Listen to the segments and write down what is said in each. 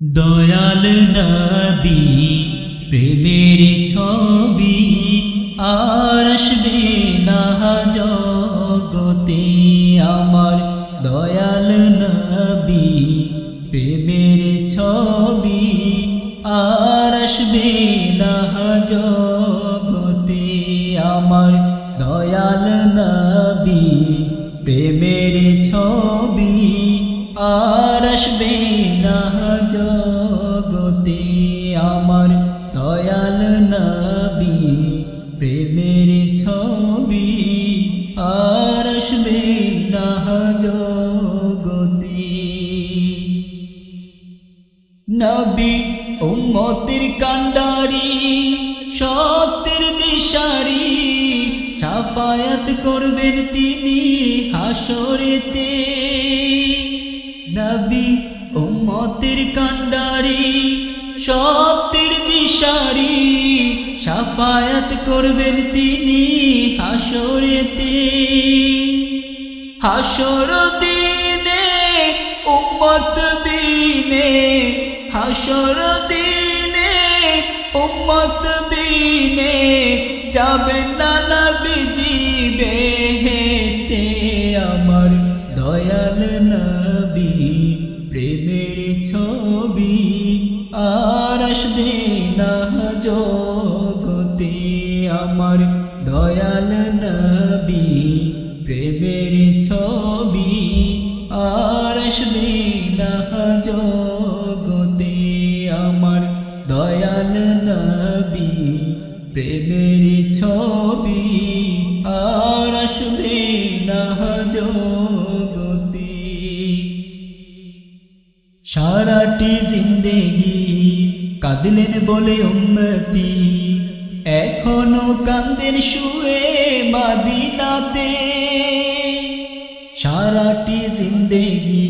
দয়াল নবী প্রেমের ছবি আর আসবে না জগতে। আমার দয়াল নবী প্রেমের ছবি আর আসবে না জগতে। আমার দয়াল নবী প্রেমের ছবি আর আসবে না জগতে আমার দয়াল নবী, প্রেমের ছবি। আর আসবে না জগতে। নবী, উম্মতের কান্ডারি সত্যের দিশারি। সাফায়াত করবেন তিনি হাসরেতে। নবী, উম্মতের কান্ডারি সত্যের দিশারি, সাফায়াত করবেন তিনি হাসরেতে হাসর দিনে, উম্মত বিনে হাসর দিনে, উম্মত বিনে যাবে না নবীজি বেহেশতে আমার দয়াল আসবে না জগতে আমার দয়াল নবী, প্রেমের ছবি। আর আসবে না জগতে আমার দয়াল নবী, প্রেমের ছবি। আর আসবে না জগতে সারাটি জিন্দেগি কাঁদলেন বলে উন্নতি। এখনও কান্দের শুয়ে মাদিনাতে। সারাটি জিন্দেগি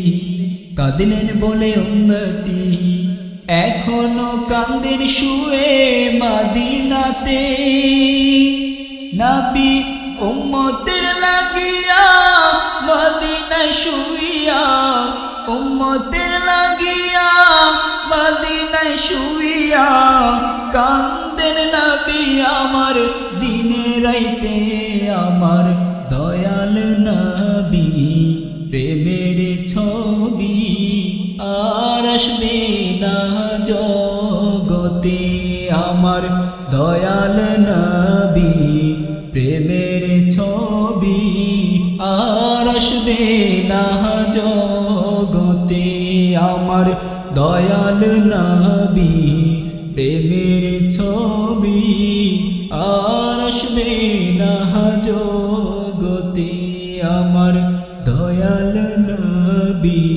কাঁদলেন বলে উন্নতি। এখনও কান্দের শুয়ে মাদিনাতে। নাবি উম্মতের লাগিয়া মদিনায় শুইয়া, উম্মতের লাগিয়া আমার দিনে রাইতে আমার দয়াল নবী, প্রেমের ছবি আর আসবে না জগতে। আমার দয়াল নবী, প্রেমের ছবি আর আসবে না জগতে। আমার দয়াল নবী, প্রেমের আমার দয়াল নবী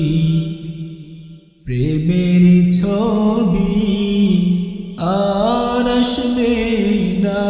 প্রেমের ছবি আর আসবে না